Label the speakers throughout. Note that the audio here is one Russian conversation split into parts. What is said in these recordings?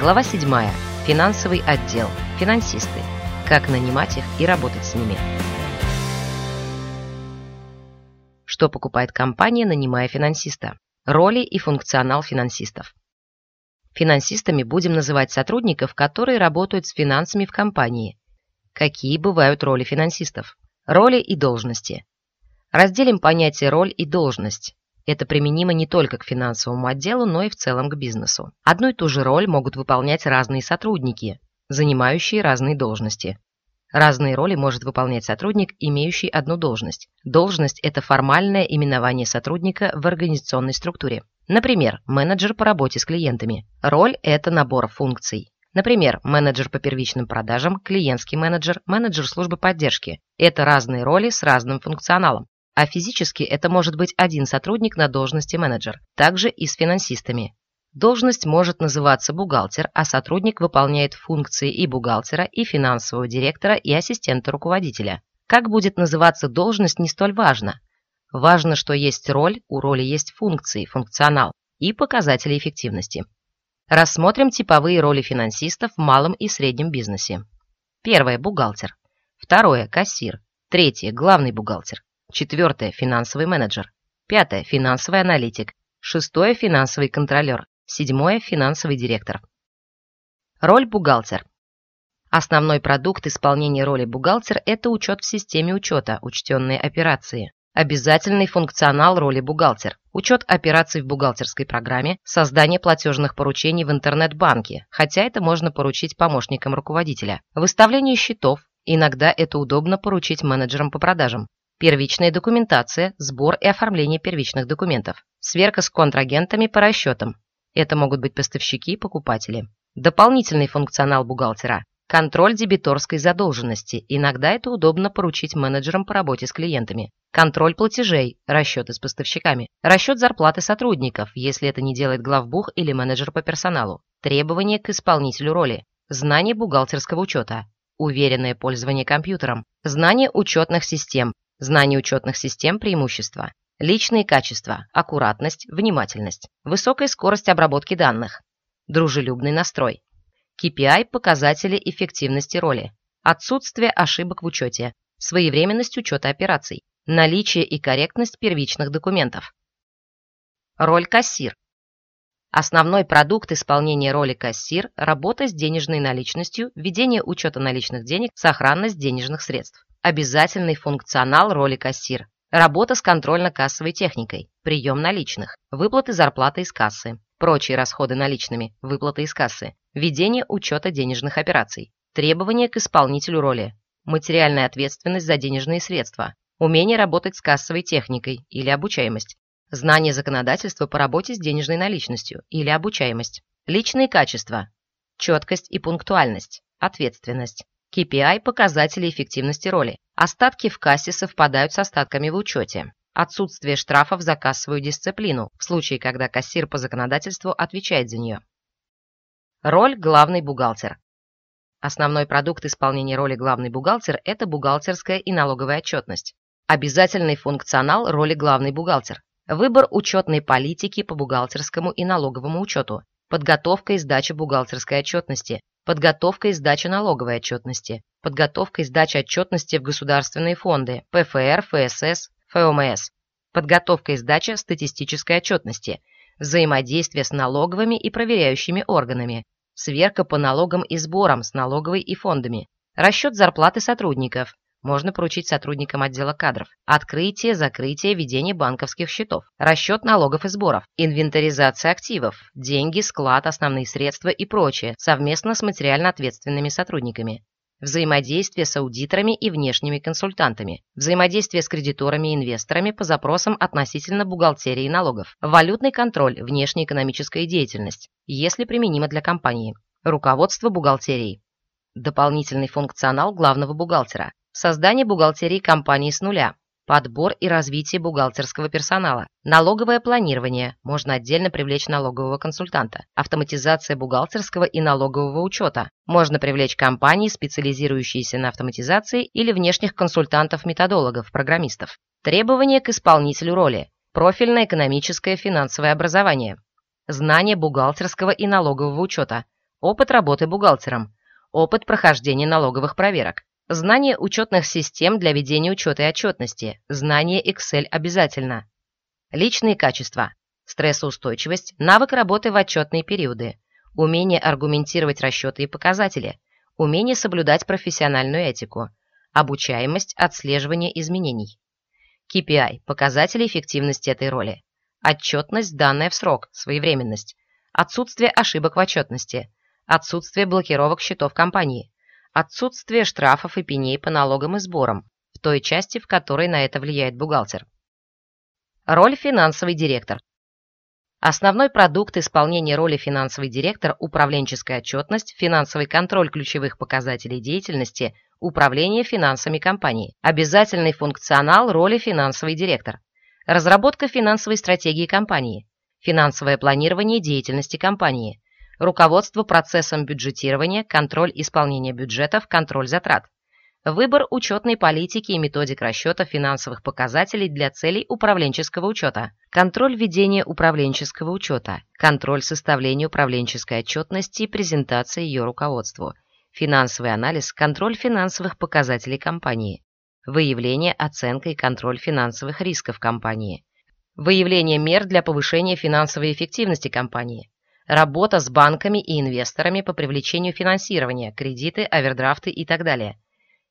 Speaker 1: Глава 7. Финансовый отдел. Финансисты. Как нанимать их и работать с ними. Что покупает компания, нанимая финансиста? Роли и функционал финансистов. Финансистами будем называть сотрудников, которые работают с финансами в компании. Какие бывают роли финансистов? Роли и должности. Разделим понятие роль и должность. Это применимо не только к финансовому отделу, но и в целом к бизнесу. Одну и ту же роль могут выполнять разные сотрудники, занимающие разные должности. Разные роли может выполнять сотрудник, имеющий одну должность. Должность – это формальное именование сотрудника в организационной структуре. Например, менеджер по работе с клиентами. Роль – это набор функций. Например, менеджер по первичным продажам, клиентский менеджер, менеджер службы поддержки. Это разные роли с разным функционалом. А физически это может быть один сотрудник на должности менеджер. Также и с финансистами. Должность может называться бухгалтер, а сотрудник выполняет функции и бухгалтера, и финансового директора, и ассистента руководителя. Как будет называться должность, не столь важно. Важно, что есть роль, у роли есть функции, функционал и показатели эффективности. Рассмотрим типовые роли финансистов в малом и среднем бизнесе. Первое – бухгалтер. Второе – кассир. Третье – главный бухгалтер. Четвертое – финансовый менеджер. Пятое – финансовый аналитик. Шестое – финансовый контролер. Седьмое – финансовый директор. Роль бухгалтер. Основной продукт исполнения роли бухгалтер – это учет в системе учета, учтенные операции. Обязательный функционал роли бухгалтер. Учет операций в бухгалтерской программе, создание платежных поручений в интернет-банке, хотя это можно поручить помощникам руководителя. Выставление счетов, иногда это удобно поручить менеджерам по продажам. Первичная документация, сбор и оформление первичных документов. Сверка с контрагентами по расчетам, это могут быть поставщики и покупатели. Дополнительный функционал бухгалтера – контроль дебиторской задолженности. Иногда это удобно поручить менеджерам по работе с клиентами. Контроль платежей, расчеты с поставщиками. Расчет зарплаты сотрудников, если это не делает главбух или менеджер по персоналу. Требования к исполнителю роли. Знание бухгалтерского учета. Уверенное пользование компьютером. Знание учетных систем. Знание учетных систем преимущества. Личные качества, аккуратность, внимательность, высокая скорость обработки данных, дружелюбный настрой. KPI – показатели эффективности роли, отсутствие ошибок в учете, своевременность учета операций, наличие и корректность первичных документов. Роль кассир. Основной продукт исполнения роли кассир – работа с денежной наличностью, ведение учета наличных денег, сохранность денежных средств. Обязательный функционал роли кассир Работа с контрольно-кассовой техникой, прием наличных, выплаты зарплаты из кассы, прочие расходы наличными, выплаты из кассы, ведение учета денежных операций, требования к исполнителю роли, материальная ответственность за денежные средства, умение работать с кассовой техникой или обучаемость, знание законодательства по работе с денежной наличностью или обучаемость, личные качества, четкость и пунктуальность, ответственность, KPI – показатели эффективности роли. Остатки в кассе совпадают с остатками в учете. Отсутствие штрафов за кассовую дисциплину, в случае, когда кассир по законодательству отвечает за нее. Роль главный бухгалтер. Основной продукт исполнения роли главный бухгалтер – это бухгалтерская и налоговая отчетность. Обязательный функционал роли главный бухгалтер. Выбор учетной политики по бухгалтерскому и налоговому учету. Подготовка и сдача бухгалтерской отчетности подготовка и сдача налоговой отчетности, подготовка и сдача отчетности в государственные фонды, ПФР, ФСС, ФОМС, подготовка и сдача статистической отчетности, взаимодействие с налоговыми и проверяющими органами, сверка по налогам и сборам с налоговой и фондами, расчет зарплаты сотрудников, можно поручить сотрудникам отдела кадров. Открытие, закрытие, ведение банковских счетов, расчет налогов и сборов, инвентаризация активов, деньги, склад, основные средства и прочее, совместно с материально ответственными сотрудниками. Взаимодействие с аудиторами и внешними консультантами. Взаимодействие с кредиторами и инвесторами по запросам относительно бухгалтерии и налогов. Валютный контроль, внешнеэкономическая деятельность, если применимо для компании. Руководство бухгалтерией. Дополнительный функционал главного бухгалтера. Создание бухгалтерии компании с нуля. Подбор и развитие бухгалтерского персонала. Налоговое планирование. Можно отдельно привлечь налогового консультанта. Автоматизация бухгалтерского и налогового учета. Можно привлечь компании, специализирующиеся на автоматизации или внешних консультантов-методологов, программистов. Требования к исполнителю роли. Профильное экономическое финансовое образование. Знание бухгалтерского и налогового учета. опыт работы бухгалтером, опыт прохождения налоговых проверок, знание учетных систем для ведения учета и отчетности, знание Excel обязательно. Личные качества, стрессоустойчивость, навык работы в отчетные периоды, умение аргументировать расчеты и показатели, умение соблюдать профессиональную этику, обучаемость, отслеживание изменений. KPI – показатели эффективности этой роли. Отчетность, данная в срок, своевременность. Отсутствие ошибок в отчетности. Отсутствие блокировок счетов компании. Отсутствие штрафов и пеней по налогам и сборам, в той части, в которой на это влияет бухгалтер. Роль финансовый директор. Основной продукт исполнения роли финансовый директор – управленческая отчетность, финансовый контроль ключевых показателей деятельности, управление финансами компании, обязательный функционал роли финансовый директор, разработка финансовой стратегии компании, финансовое планирование деятельности компании, руководство процессом бюджетирования, контроль исполнения бюджетов, контроль затрат, Выбор учетной политики и методик расчета финансовых показателей для целей управленческого учета. Контроль ведения управленческого учета. Контроль составления управленческой отчетности и презентации ее руководству. Финансовый анализ, контроль финансовых показателей компании. Выявление, оценка и контроль финансовых рисков компании. Выявление мер для повышения финансовой эффективности компании. Работа с банками и инвесторами по привлечению финансирования, кредиты, овердрафты и так далее.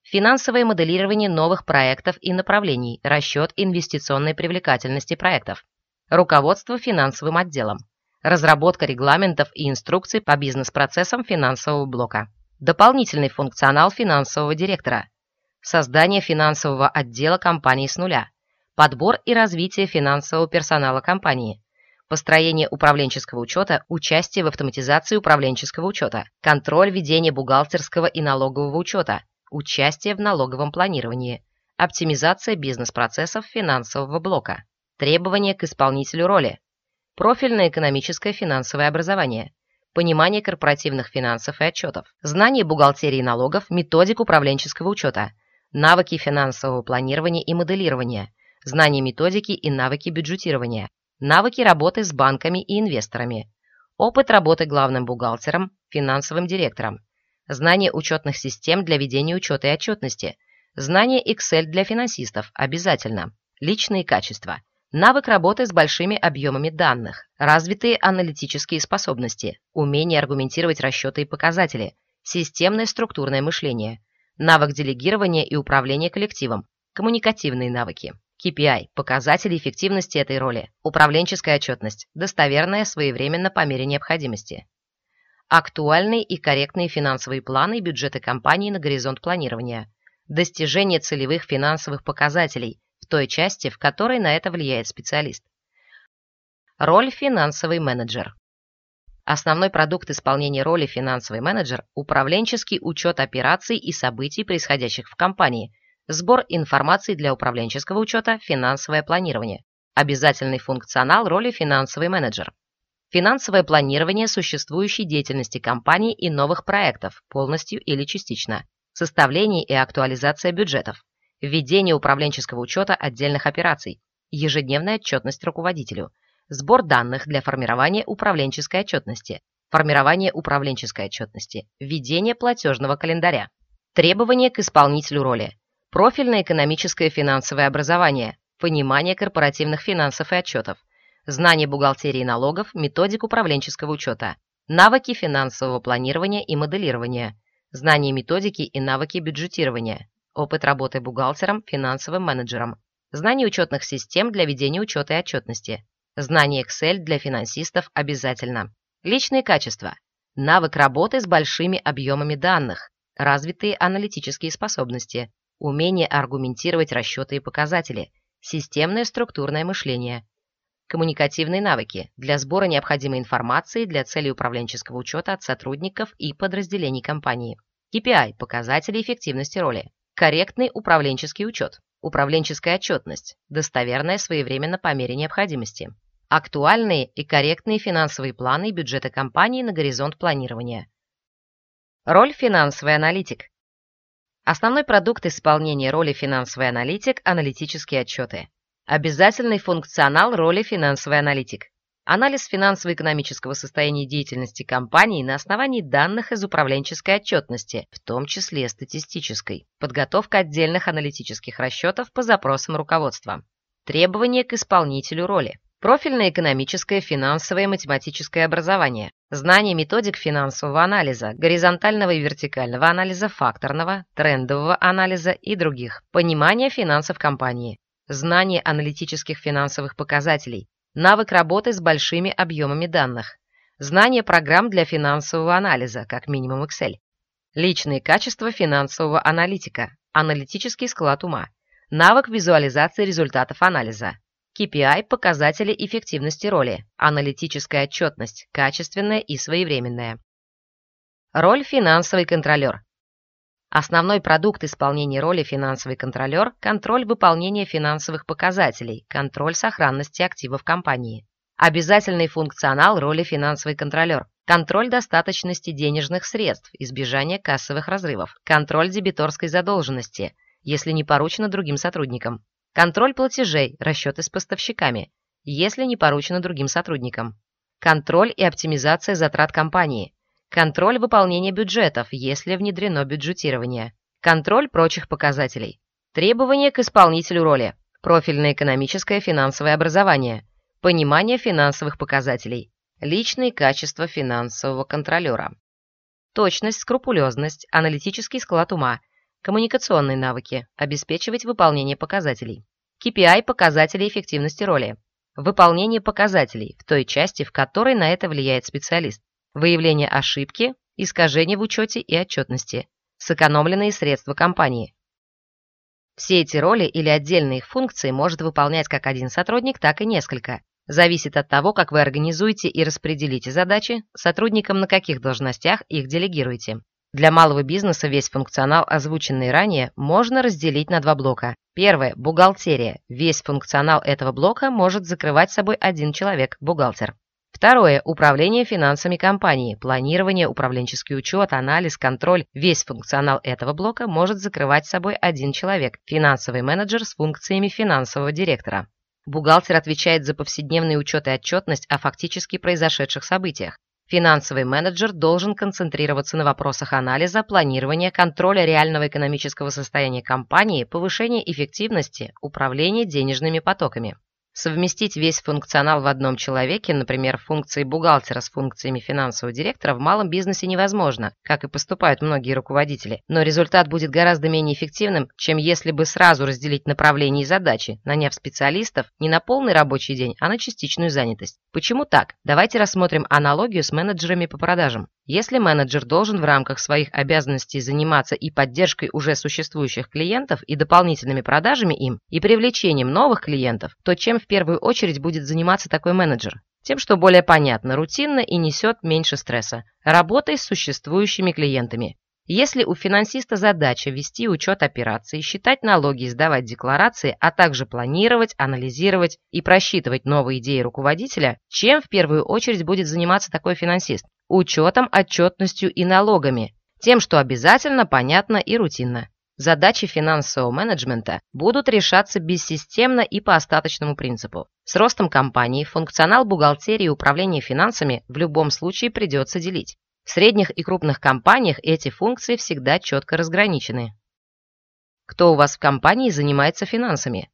Speaker 1: Финансовое моделирование новых проектов и направлений, расчет инвестиционной привлекательности проектов, руководство финансовым отделом, разработка регламентов и инструкций по бизнес-процессам финансового блока, дополнительный функционал финансового директора, создание финансового отдела компании с нуля, подбор и развитие финансового персонала компании, построение управленческого учета, участие в автоматизации управленческого учета, контроль ведения бухгалтерского и налогового учета, участие в налоговом планировании, оптимизация бизнес-процессов финансового блока, требования к исполнителю роли, профильное экономическое финансовое образование, понимание корпоративных финансов и отчетов, знание бухгалтерии налогов, методик управленческого учета, навыки финансового планирования и моделирования, знание методики и навыки бюджетирования, навыки работы с банками и инвесторами, опыт работы главным бухгалтером, финансовым директором, знание учетных систем для ведения учета и отчетности, знание Excel для финансистов обязательно, личные качества, навык работы с большими объемами данных, развитые аналитические способности, умение аргументировать расчеты и показатели, системное структурное мышление, навык делегирования и управления коллективом, коммуникативные навыки. KPI – показатели эффективности этой роли, управленческая отчетность, достоверная своевременно по мере необходимости актуальные и корректные финансовые планы и бюджеты компании на горизонт планирования, достижение целевых финансовых показателей в той части, в которой на это влияет специалист. Роль финансовый менеджер. Основной продукт исполнения роли финансовый менеджер – управленческий учет операций и событий, происходящих в компании, сбор информации для управленческого учета, финансовое планирование. Обязательный функционал роли финансовый менеджер финансовое планирование существующей деятельности компании и новых проектов, полностью или частично, составление и актуализация бюджетов, введение управленческого учета отдельных операций, ежедневная отчетность руководителю, сбор данных для формирования управленческой отчетности, формирование управленческой отчетности, введение платежного календаря, требования к исполнителю роли, профильное экономическое финансовое образование, понимание корпоративных финансов и отчетов, знание бухгалтерии налогов, методик управленческого учета, навыки финансового планирования и моделирования, знание методики и навыки бюджетирования, опыт работы бухгалтером, финансовым менеджером, знание учетных систем для ведения учета и отчетности, знание Excel для финансистов обязательно, личные качества, навык работы с большими объемами данных, развитые аналитические способности, умение аргументировать расчеты и показатели, системное структурное мышление, коммуникативные навыки для сбора необходимой информации для целей управленческого учета от сотрудников и подразделений компании. KPI – показатели эффективности роли. Корректный управленческий учет. Управленческая отчетность. Достоверная своевременно по мере необходимости. Актуальные и корректные финансовые планы и бюджеты компании на горизонт планирования. Роль финансовый аналитик. Основной продукт исполнения роли финансовый аналитик – аналитические отчеты. Обязательный функционал роли финансовый аналитик. Анализ финансово-экономического состояния деятельности компании на основании данных из управленческой отчетности, в том числе статистической. Подготовка отдельных аналитических расчетов по запросам руководства. Требования к исполнителю роли. Профильное экономическое, финансовое, математическое образование. Знание методик финансового анализа, горизонтального и вертикального анализа, факторного, трендового анализа и других. Понимание финансов компании. Знание аналитических финансовых показателей, навык работы с большими объемами данных, знание программ для финансового анализа, как минимум Excel, личные качества финансового аналитика, аналитический склад ума, навык визуализации результатов анализа, KPI – показатели эффективности роли, аналитическая отчетность, качественная и своевременная. Роль финансовый контролер. Основной продукт исполнения роли финансовый контролер – контроль выполнения финансовых показателей, контроль сохранности активов компании. Обязательный функционал роли финансовый контролер – контроль достаточности денежных средств, избежание кассовых разрывов, контроль дебиторской задолженности, если не поручено другим сотрудникам, контроль платежей, расчеты с поставщиками, если не поручено другим сотрудникам, контроль и оптимизация затрат компании – Контроль выполнения бюджетов, если внедрено бюджетирование. Контроль прочих показателей. Требования к исполнителю роли. Профильное экономическое финансовое образование. Понимание финансовых показателей. Личные качества финансового контролера. Точность, скрупулезность, аналитический склад ума, коммуникационные навыки, обеспечивать выполнение показателей. KPI – показатели эффективности роли. Выполнение показателей в той части, в которой на это влияет специалист выявление ошибки, искажения в учете и отчетности, сэкономленные средства компании. Все эти роли или отдельные их функции может выполнять как один сотрудник, так и несколько. Зависит от того, как вы организуете и распределите задачи, сотрудникам на каких должностях их делегируете. Для малого бизнеса весь функционал, озвученный ранее, можно разделить на два блока. Первое – бухгалтерия. Весь функционал этого блока может закрывать собой один человек – бухгалтер. Второе. Управление финансами компании. Планирование, управленческий учет, анализ, контроль. Весь функционал этого блока может закрывать собой один человек – финансовый менеджер с функциями финансового директора. Бухгалтер отвечает за повседневный учет и отчетность о фактически произошедших событиях. Финансовый менеджер должен концентрироваться на вопросах анализа, планирования, контроля реального экономического состояния компании, повышения эффективности, управления денежными потоками. Совместить весь функционал в одном человеке, например, функции бухгалтера с функциями финансового директора, в малом бизнесе невозможно, как и поступают многие руководители. Но результат будет гораздо менее эффективным, чем если бы сразу разделить направления и задачи, наняв специалистов не на полный рабочий день, а на частичную занятость. Почему так? Давайте рассмотрим аналогию с менеджерами по продажам. Если менеджер должен в рамках своих обязанностей заниматься и поддержкой уже существующих клиентов, и дополнительными продажами им, и привлечением новых клиентов, то чем в первую очередь будет заниматься такой менеджер? Тем, что более понятно, рутинно и несет меньше стресса. Работой с существующими клиентами. Если у финансиста задача вести учет операций, считать налоги сдавать декларации, а также планировать, анализировать и просчитывать новые идеи руководителя, чем в первую очередь будет заниматься такой финансист? Учетом, отчетностью и налогами. Тем, что обязательно, понятно и рутинно. Задачи финансового менеджмента будут решаться бессистемно и по остаточному принципу. С ростом компании функционал бухгалтерии и управления финансами в любом случае придется делить. В средних и крупных компаниях эти функции всегда четко разграничены. Кто у вас в компании занимается финансами?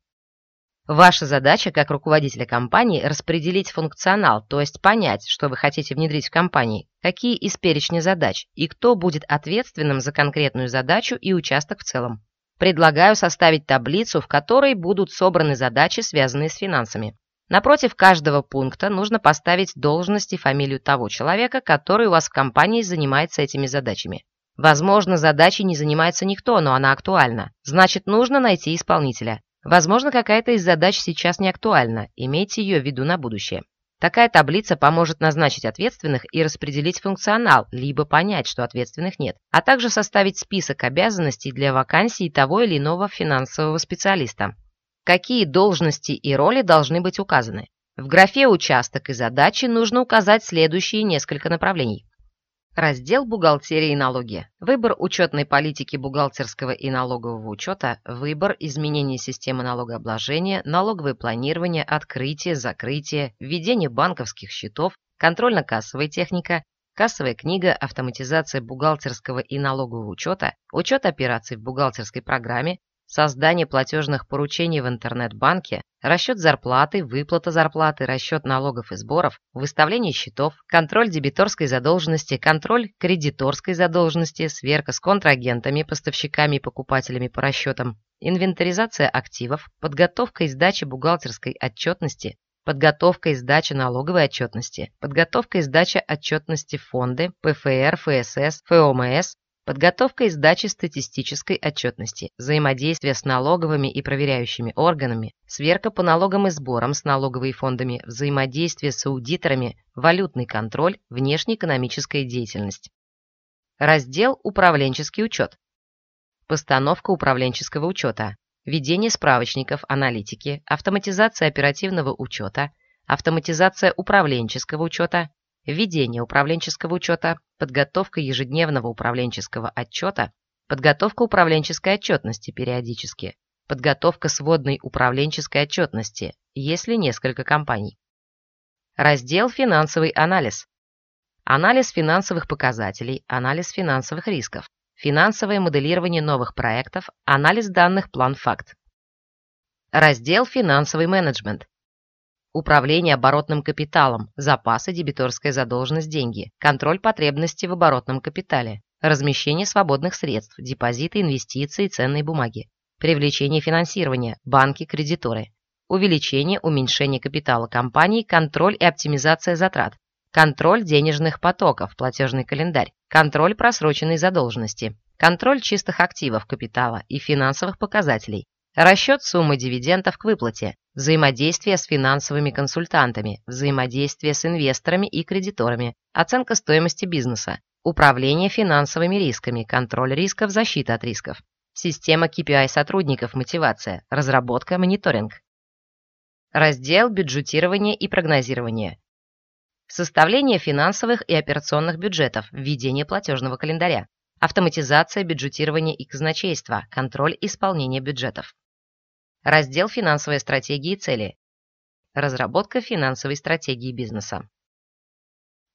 Speaker 1: Ваша задача как руководителя компании распределить функционал, то есть понять, что вы хотите внедрить в компании, какие из перечня задач и кто будет ответственным за конкретную задачу и участок в целом. Предлагаю составить таблицу, в которой будут собраны задачи, связанные с финансами. Напротив каждого пункта нужно поставить должность и фамилию того человека, который у вас в компании занимается этими задачами. Возможно, задачей не занимается никто, но она актуальна. Значит, нужно найти исполнителя. Возможно, какая-то из задач сейчас не актуальна, имейте ее в виду на будущее. Такая таблица поможет назначить ответственных и распределить функционал, либо понять, что ответственных нет, а также составить список обязанностей для вакансий того или иного финансового специалиста какие должности и роли должны быть указаны. В графе «Участок и задачи» нужно указать следующие несколько направлений. Раздел «Бухгалтерия и налоги». Выбор учетной политики бухгалтерского и налогового учета, выбор изменения системы налогообложения, налоговое планирование, открытие, закрытие, введение банковских счетов, контрольно-кассовая техника, кассовая книга, автоматизация бухгалтерского и налогового учета, учет операций в бухгалтерской программе, создание платежных поручений в интернет-банке, расчет зарплаты, выплата зарплаты, расчет налогов и сборов, выставление счетов, контроль дебиторской задолженности, контроль кредиторской задолженности, сверка с контрагентами, поставщиками и покупателями по расчетам, инвентаризация активов, подготовка и сдача бухгалтерской отчетности, подготовка и сдача налоговой отчетности, подготовка и сдача отчетности фонды, ПФР, ФСС, ФОМС, Подготовка и сдача статистической отчетности, взаимодействие с налоговыми и проверяющими органами, сверка по налогам и сборам с налоговыми фондами, взаимодействие с аудиторами, валютный контроль, внешнеэкономическая деятельность. Раздел «Управленческий учет». Постановка управленческого учета, ведение справочников аналитики, автоматизация оперативного учета, автоматизация управленческого учета, Введение управленческого учета, подготовка ежедневного управленческого отчета, подготовка управленческой отчетности периодически, подготовка сводной управленческой отчетности, если несколько компаний. Раздел «Финансовый анализ». Анализ финансовых показателей, анализ финансовых рисков, финансовое моделирование новых проектов, анализ данных план-факт. Раздел «Финансовый менеджмент» управление оборотным капиталом, запасы, дебиторская задолженность, деньги, контроль потребностей в оборотном капитале, размещение свободных средств, депозиты, инвестиции, ценные бумаги, привлечение финансирования, банки, кредиторы, увеличение, уменьшение капитала компании, контроль и оптимизация затрат, контроль денежных потоков, платежный календарь, контроль просроченной задолженности, контроль чистых активов капитала и финансовых показателей, расчет суммы дивидендов к выплате, взаимодействие с финансовыми консультантами, взаимодействие с инвесторами и кредиторами, оценка стоимости бизнеса, управление финансовыми рисками, контроль рисков, защита от рисков, система KPI сотрудников, мотивация, разработка, мониторинг. Раздел «Бюджетирование и прогнозирование». Составление финансовых и операционных бюджетов, введение платежного календаря, автоматизация бюджетирования и казначейства, контроль исполнения бюджетов. Раздел «Финансовая стратегия и цели». Разработка финансовой стратегии бизнеса.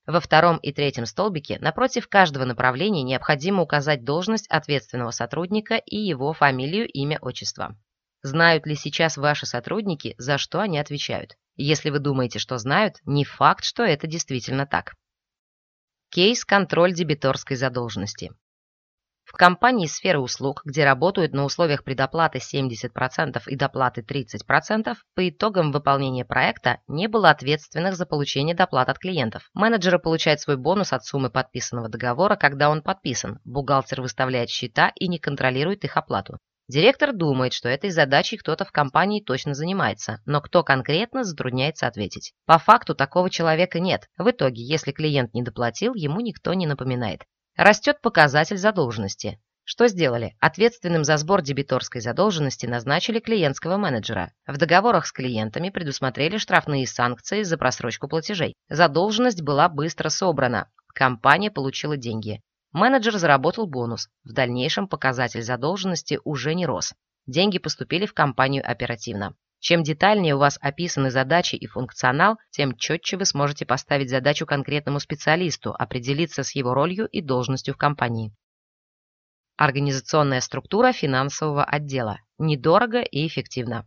Speaker 1: Во втором и третьем столбике напротив каждого направления необходимо указать должность ответственного сотрудника и его фамилию, имя, отчество. Знают ли сейчас ваши сотрудники, за что они отвечают? Если вы думаете, что знают, не факт, что это действительно так. Кейс «Контроль дебиторской задолженности». В компании сферы услуг, где работают на условиях предоплаты 70% и доплаты 30%, по итогам выполнения проекта не было ответственных за получение доплат от клиентов. Менеджеры получают свой бонус от суммы подписанного договора, когда он подписан. Бухгалтер выставляет счета и не контролирует их оплату. Директор думает, что этой задачей кто-то в компании точно занимается, но кто конкретно затрудняется ответить. По факту такого человека нет. В итоге, если клиент не доплатил, ему никто не напоминает. Растет показатель задолженности. Что сделали? Ответственным за сбор дебиторской задолженности назначили клиентского менеджера. В договорах с клиентами предусмотрели штрафные санкции за просрочку платежей. Задолженность была быстро собрана. Компания получила деньги. Менеджер заработал бонус. В дальнейшем показатель задолженности уже не рос. Деньги поступили в компанию оперативно. Чем детальнее у вас описаны задачи и функционал, тем четче вы сможете поставить задачу конкретному специалисту, определиться с его ролью и должностью в компании. Организационная структура финансового отдела. Недорого и эффективно.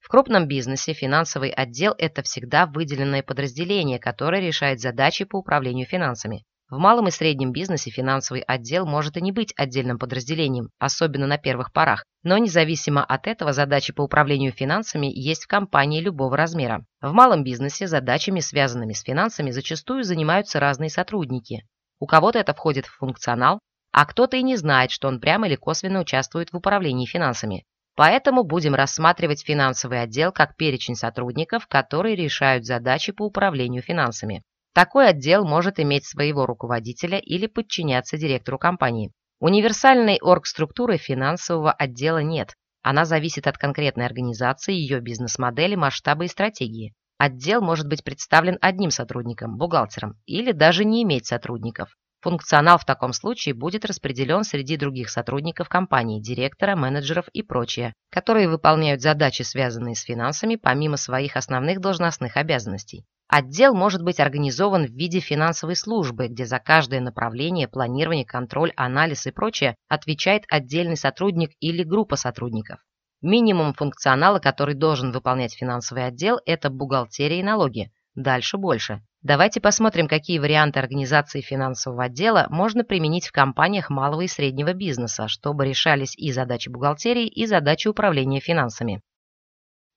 Speaker 1: В крупном бизнесе финансовый отдел – это всегда выделенное подразделение, которое решает задачи по управлению финансами. В малом и среднем бизнесе финансовый отдел может и не быть отдельным подразделением, особенно на первых порах, но независимо от этого задачи по управлению финансами есть в компании любого размера. В малом бизнесе задачами, связанными с финансами, зачастую занимаются разные сотрудники. У кого-то это входит в функционал, а кто-то и не знает, что он прямо или косвенно участвует в управлении финансами. Поэтому будем рассматривать финансовый отдел как перечень сотрудников, которые решают задачи по управлению финансами. Такой отдел может иметь своего руководителя или подчиняться директору компании. Универсальной оргструктуры финансового отдела нет. Она зависит от конкретной организации, ее бизнес-модели, масштаба и стратегии. Отдел может быть представлен одним сотрудником, бухгалтером, или даже не иметь сотрудников. Функционал в таком случае будет распределен среди других сотрудников компании, директора, менеджеров и прочее, которые выполняют задачи, связанные с финансами, помимо своих основных должностных обязанностей. Отдел может быть организован в виде финансовой службы, где за каждое направление, планирование, контроль, анализ и прочее отвечает отдельный сотрудник или группа сотрудников. Минимум функционала, который должен выполнять финансовый отдел, это бухгалтерия и налоги. Дальше больше. Давайте посмотрим, какие варианты организации финансового отдела можно применить в компаниях малого и среднего бизнеса, чтобы решались и задачи бухгалтерии, и задачи управления финансами.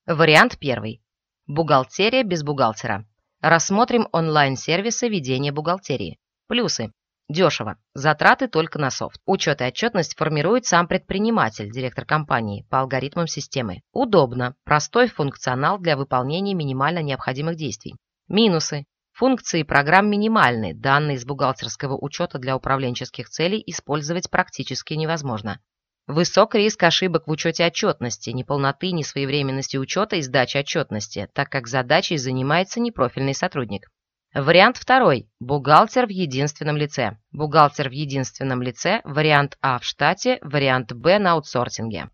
Speaker 1: Вариант первый. Бухгалтерия без бухгалтера. Рассмотрим онлайн-сервисы ведения бухгалтерии. Плюсы. Дешево. Затраты только на софт. Учет и отчетность формирует сам предприниматель, директор компании, по алгоритмам системы. Удобно. Простой функционал для выполнения минимально необходимых действий. Минусы. Функции программ минимальны, данные из бухгалтерского учета для управленческих целей использовать практически невозможно. Высок риск ошибок в учете отчетности, неполноты, несвоевременности учета и сдачи отчетности, так как задачей занимается непрофильный сотрудник. Вариант второй. Бухгалтер в единственном лице. Бухгалтер в единственном лице. Вариант А в штате. Вариант Б на аутсорсинге.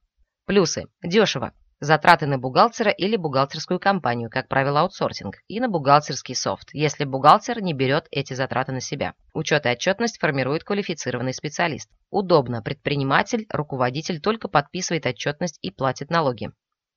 Speaker 1: Плюсы. Дешево. Затраты на бухгалтера или бухгалтерскую компанию, как правило, аутсорсинг, и на бухгалтерский софт, если бухгалтер не берет эти затраты на себя. Учет и отчетность формирует квалифицированный специалист. Удобно, предприниматель, руководитель только подписывает отчетность и платит налоги.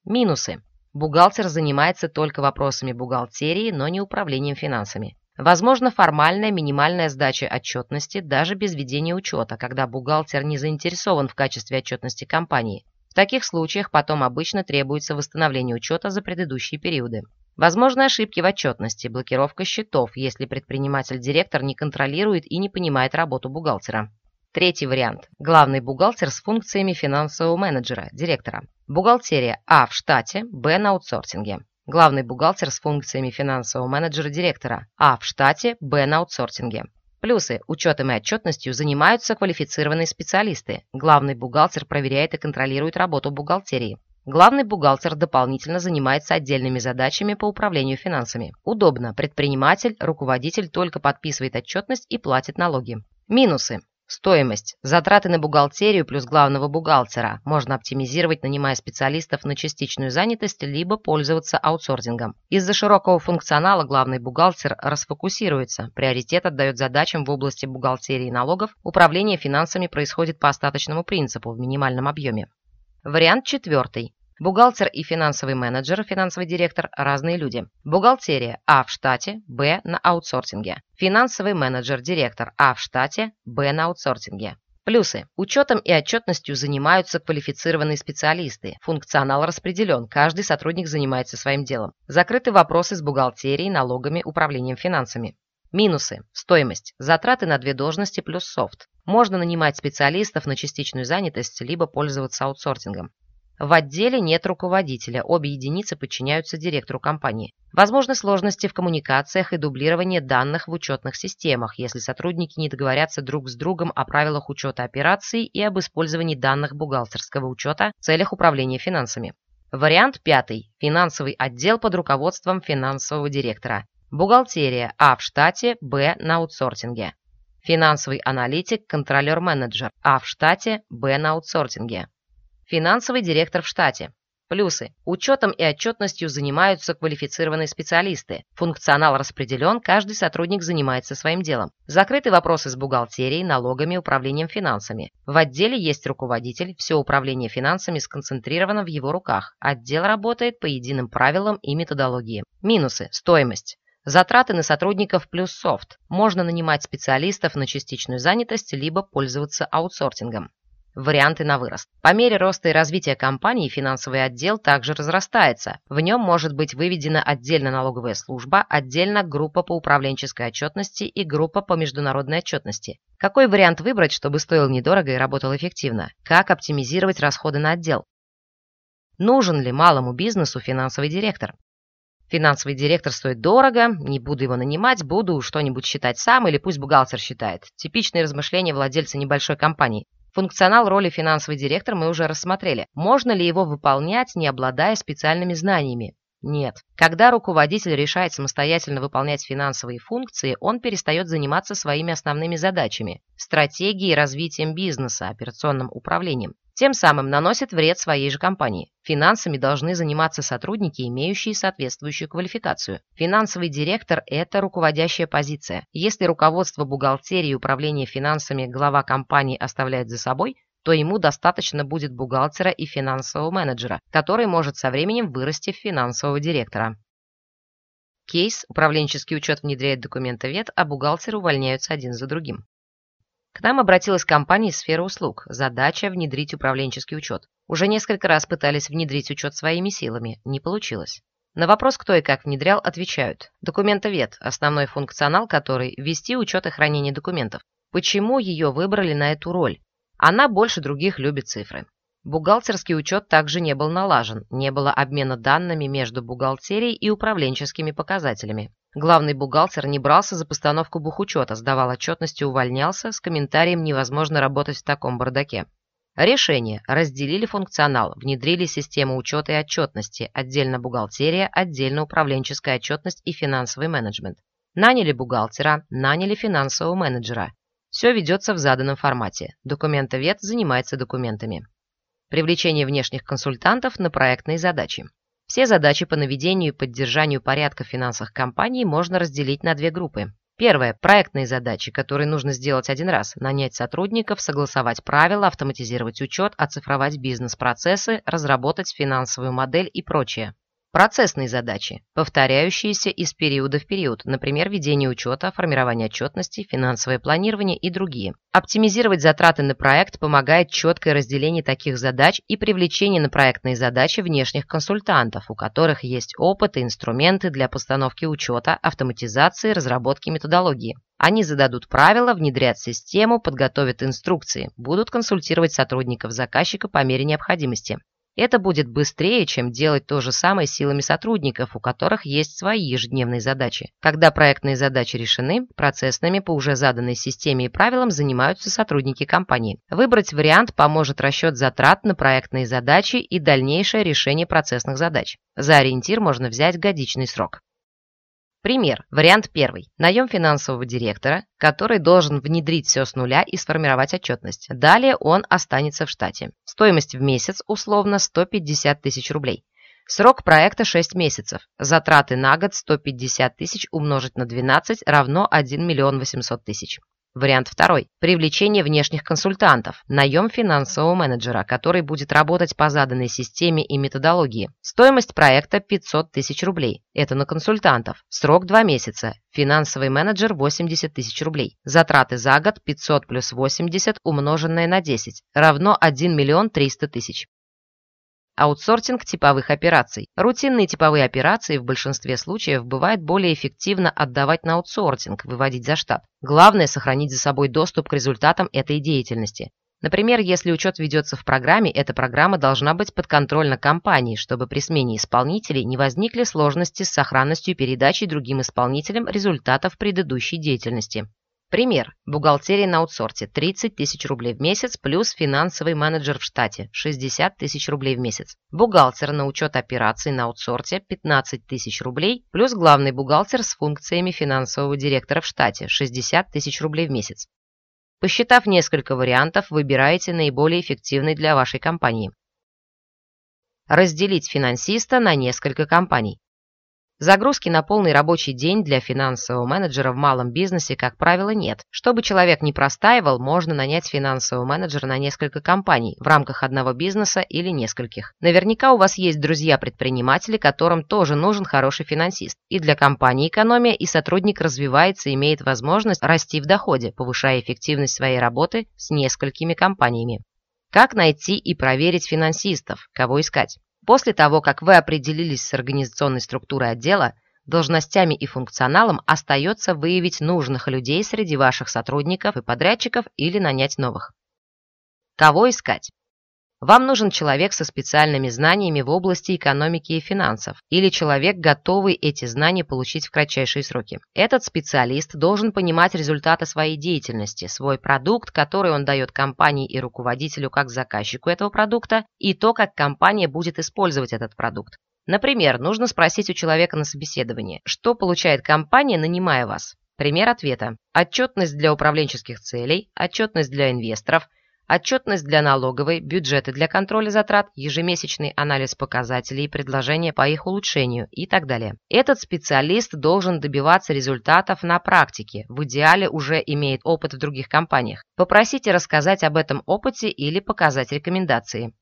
Speaker 1: Минусы. Бухгалтер занимается только вопросами бухгалтерии, но не управлением финансами. Возможно формальная минимальная сдача отчетности даже без ведения учета, когда бухгалтер не заинтересован в качестве отчетности компании, таких случаях потом обычно требуется восстановление учета за предыдущие периоды. Возможны ошибки в отчетности, блокировка счетов, если предприниматель-директор не контролирует и не понимает работу бухгалтера. Третий вариант. Главный бухгалтер с функциями финансового менеджера, директора. Бухгалтерия А в штате, Б на аутсорсинге. Главный бухгалтер с функциями финансового менеджера, директора. А в штате, Б на аутсорсинге. Плюсы. Учетом и отчетностью занимаются квалифицированные специалисты. Главный бухгалтер проверяет и контролирует работу бухгалтерии. Главный бухгалтер дополнительно занимается отдельными задачами по управлению финансами. Удобно. Предприниматель, руководитель только подписывает отчетность и платит налоги. Минусы. Стоимость. Затраты на бухгалтерию плюс главного бухгалтера. Можно оптимизировать, нанимая специалистов на частичную занятость, либо пользоваться аутсорсингом. Из-за широкого функционала главный бухгалтер расфокусируется. Приоритет отдает задачам в области бухгалтерии и налогов. Управление финансами происходит по остаточному принципу в минимальном объеме. Вариант четвертый. Бухгалтер и финансовый менеджер, финансовый директор – разные люди. Бухгалтерия А в штате, Б на аутсорсинге. Финансовый менеджер, директор А в штате, Б на аутсорсинге. Плюсы. Учетом и отчетностью занимаются квалифицированные специалисты. Функционал распределен, каждый сотрудник занимается своим делом. Закрыты вопросы с бухгалтерией, налогами, управлением финансами. Минусы. Стоимость. Затраты на две должности плюс софт. Можно нанимать специалистов на частичную занятость, либо пользоваться аутсорсингом. В отделе нет руководителя, обе единицы подчиняются директору компании. Возможны сложности в коммуникациях и дублирование данных в учетных системах, если сотрудники не договорятся друг с другом о правилах учета операций и об использовании данных бухгалтерского учета в целях управления финансами. Вариант пятый. Финансовый отдел под руководством финансового директора. Бухгалтерия А в штате, Б на аутсорсинге. Финансовый аналитик, контролер-менеджер А в штате, Б на аутсорсинге. Финансовый директор в штате. Плюсы. Учетом и отчетностью занимаются квалифицированные специалисты. Функционал распределен, каждый сотрудник занимается своим делом. Закрыты вопросы с бухгалтерией, налогами, управлением финансами. В отделе есть руководитель, все управление финансами сконцентрировано в его руках. Отдел работает по единым правилам и методологии. Минусы. Стоимость. Затраты на сотрудников плюс софт. Можно нанимать специалистов на частичную занятость, либо пользоваться аутсортингом варианты на вырост. По мере роста и развития компании финансовый отдел также разрастается. В нем может быть выведена отдельно налоговая служба, отдельно группа по управленческой отчетности и группа по международной отчетности. Какой вариант выбрать, чтобы стоил недорого и работал эффективно? Как оптимизировать расходы на отдел? Нужен ли малому бизнесу финансовый директор? Финансовый директор стоит дорого, не буду его нанимать, буду что-нибудь считать сам или пусть бухгалтер считает. Типичные размышления владельца небольшой компании. Функционал роли финансовый директор мы уже рассмотрели. Можно ли его выполнять, не обладая специальными знаниями? Нет. Когда руководитель решает самостоятельно выполнять финансовые функции, он перестает заниматься своими основными задачами – стратегией развитием бизнеса, операционным управлением. Тем самым наносит вред своей же компании. Финансами должны заниматься сотрудники, имеющие соответствующую квалификацию. Финансовый директор – это руководящая позиция. Если руководство бухгалтерии и управление финансами глава компании оставляет за собой, то ему достаточно будет бухгалтера и финансового менеджера, который может со временем вырасти в финансового директора. Кейс «Управленческий учет внедряет документовед, а бухгалтеры увольняются один за другим». К нам обратилась компания из сферы услуг. Задача – внедрить управленческий учет. Уже несколько раз пытались внедрить учет своими силами. Не получилось. На вопрос, кто и как внедрял, отвечают. Документовед, основной функционал который – вести учет и хранение документов. Почему ее выбрали на эту роль? Она больше других любит цифры. Бухгалтерский учет также не был налажен, не было обмена данными между бухгалтерией и управленческими показателями. Главный бухгалтер не брался за постановку бухучета, сдавал отчетность и увольнялся с комментарием «невозможно работать в таком бардаке». Решение. Разделили функционал, внедрили систему учета и отчетности, отдельно бухгалтерия, отдельно управленческая отчетность и финансовый менеджмент. Наняли бухгалтера, наняли финансового менеджера. Все ведется в заданном формате. Документовед занимается документами. Привлечение внешних консультантов на проектные задачи. Все задачи по наведению и поддержанию порядка в финансах компании можно разделить на две группы. Первое – проектные задачи, которые нужно сделать один раз, нанять сотрудников, согласовать правила, автоматизировать учет, оцифровать бизнес-процессы, разработать финансовую модель и прочее. Процессные задачи, повторяющиеся из периода в период, например, ведение учета, формирование отчетности, финансовое планирование и другие. Оптимизировать затраты на проект помогает четкое разделение таких задач и привлечение на проектные задачи внешних консультантов, у которых есть опыт и инструменты для постановки учета, автоматизации, разработки методологии. Они зададут правила, внедрят систему, подготовят инструкции, будут консультировать сотрудников заказчика по мере необходимости. Это будет быстрее, чем делать то же самое силами сотрудников, у которых есть свои ежедневные задачи. Когда проектные задачи решены, процессными по уже заданной системе и правилам занимаются сотрудники компании. Выбрать вариант поможет расчет затрат на проектные задачи и дальнейшее решение процессных задач. За ориентир можно взять годичный срок. Пример. Вариант первый. Наем финансового директора, который должен внедрить все с нуля и сформировать отчетность. Далее он останется в штате. Стоимость в месяц условно 150 тысяч рублей. Срок проекта 6 месяцев. Затраты на год 150 тысяч умножить на 12 равно 1 миллион 800 тысяч. Вариант второй. Привлечение внешних консультантов. Наем финансового менеджера, который будет работать по заданной системе и методологии. Стоимость проекта 500 тысяч рублей. Это на консультантов. Срок 2 месяца. Финансовый менеджер 80 тысяч рублей. Затраты за год 500 плюс 80 умноженное на 10 равно 1 миллион 300 тысяч. Аутсортинг типовых операций. Рутинные типовые операции в большинстве случаев бывает более эффективно отдавать на аутсортинг, выводить за штат. Главное – сохранить за собой доступ к результатам этой деятельности. Например, если учет ведется в программе, эта программа должна быть подконтрольна компании, чтобы при смене исполнителей не возникли сложности с сохранностью передачи другим исполнителям результатов предыдущей деятельности. Пример. Бухгалтерия на аутсорте 30 тысяч рублей в месяц плюс финансовый менеджер в штате 60 тысяч рублей в месяц. Бухгалтер на учет операций на аутсорте 15 тысяч рублей плюс главный бухгалтер с функциями финансового директора в штате 60 тысяч рублей в месяц. Посчитав несколько вариантов, выбираете наиболее эффективный для вашей компании. Разделить финансиста на несколько компаний. Загрузки на полный рабочий день для финансового менеджера в малом бизнесе, как правило, нет. Чтобы человек не простаивал, можно нанять финансового менеджера на несколько компаний в рамках одного бизнеса или нескольких. Наверняка у вас есть друзья-предприниматели, которым тоже нужен хороший финансист. И для компании экономия, и сотрудник развивается имеет возможность расти в доходе, повышая эффективность своей работы с несколькими компаниями. Как найти и проверить финансистов? Кого искать? После того, как вы определились с организационной структурой отдела, должностями и функционалом остается выявить нужных людей среди ваших сотрудников и подрядчиков или нанять новых. Кого искать? Вам нужен человек со специальными знаниями в области экономики и финансов или человек, готовый эти знания получить в кратчайшие сроки. Этот специалист должен понимать результаты своей деятельности, свой продукт, который он дает компании и руководителю как заказчику этого продукта, и то, как компания будет использовать этот продукт. Например, нужно спросить у человека на собеседовании, что получает компания, нанимая вас. Пример ответа. Отчетность для управленческих целей, отчетность для инвесторов, отчетность для налоговой, бюджеты для контроля затрат, ежемесячный анализ показателей и предложения по их улучшению и так далее. Этот специалист должен добиваться результатов на практике, в идеале уже имеет опыт в других компаниях. Попросите рассказать об этом опыте или показать рекомендации.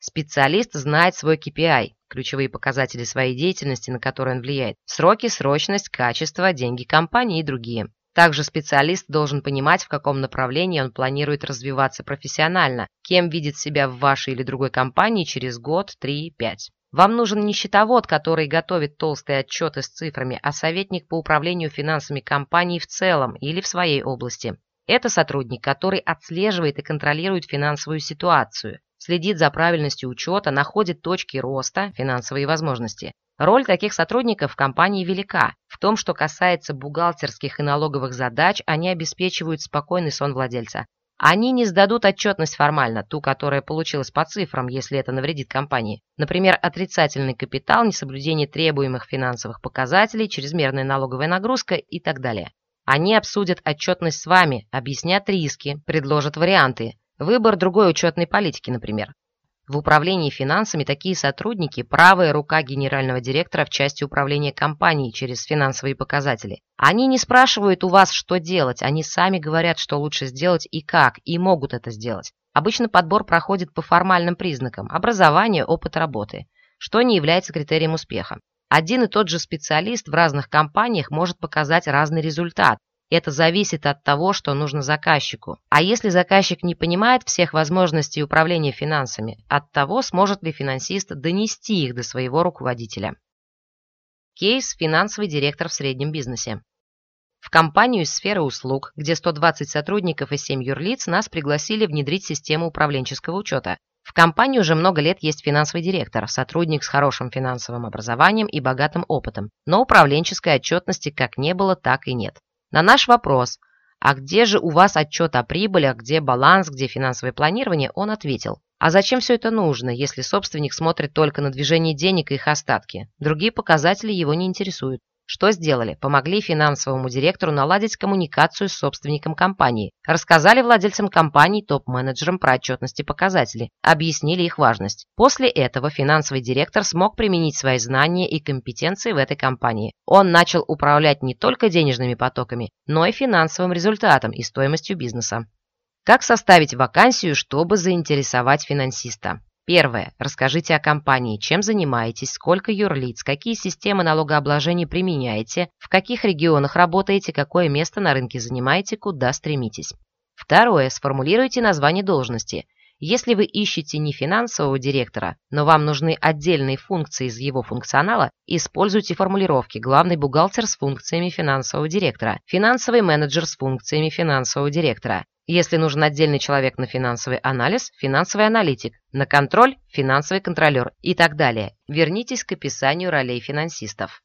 Speaker 1: Специалист знает свой KPI, ключевые показатели своей деятельности, на которые он влияет, сроки, срочность, качество, деньги компании и другие. Также специалист должен понимать, в каком направлении он планирует развиваться профессионально, кем видит себя в вашей или другой компании через год, три, пять. Вам нужен не счетовод, который готовит толстые отчеты с цифрами, а советник по управлению финансами компании в целом или в своей области. Это сотрудник, который отслеживает и контролирует финансовую ситуацию, следит за правильностью учета, находит точки роста, финансовые возможности. Роль таких сотрудников в компании велика. В том, что касается бухгалтерских и налоговых задач, они обеспечивают спокойный сон владельца. Они не сдадут отчетность формально, ту, которая получилась по цифрам, если это навредит компании. Например, отрицательный капитал, несоблюдение требуемых финансовых показателей, чрезмерная налоговая нагрузка и так далее. Они обсудят отчетность с вами, объяснят риски, предложат варианты, Выбор другой учетной политики, например. В управлении финансами такие сотрудники – правая рука генерального директора в части управления компанией через финансовые показатели. Они не спрашивают у вас, что делать, они сами говорят, что лучше сделать и как, и могут это сделать. Обычно подбор проходит по формальным признакам – образование, опыт работы, что не является критерием успеха. Один и тот же специалист в разных компаниях может показать разный результат, это зависит от того, что нужно заказчику. А если заказчик не понимает всех возможностей управления финансами, от того, сможет ли финансист донести их до своего руководителя. Кейс «Финансовый директор в среднем бизнесе». В компанию из сферы услуг, где 120 сотрудников и 7 юрлиц, нас пригласили внедрить систему управленческого учета. В компании уже много лет есть финансовый директор, сотрудник с хорошим финансовым образованием и богатым опытом, но управленческой отчетности как не было, так и нет. На наш вопрос «А где же у вас отчет о прибылях, где баланс, где финансовое планирование?» он ответил «А зачем все это нужно, если собственник смотрит только на движение денег и их остатки? Другие показатели его не интересуют. Что сделали? Помогли финансовому директору наладить коммуникацию с собственником компании. Рассказали владельцам компании, топ-менеджерам про отчетности показателей. Объяснили их важность. После этого финансовый директор смог применить свои знания и компетенции в этой компании. Он начал управлять не только денежными потоками, но и финансовым результатом и стоимостью бизнеса. Как составить вакансию, чтобы заинтересовать финансиста? Первое. Расскажите о компании, чем занимаетесь, сколько юрлиц, какие системы налогообложения применяете, в каких регионах работаете, какое место на рынке занимаете, куда стремитесь. Второе. Сформулируйте название должности. Если вы ищете не финансового директора, но вам нужны отдельные функции из его функционала, используйте формулировки «главный бухгалтер с функциями финансового директора», «финансовый менеджер с функциями финансового директора», если нужен отдельный человек на финансовый анализ, финансовый аналитик, на контроль, финансовый контролер и так далее. Вернитесь к описанию ролей финансистов.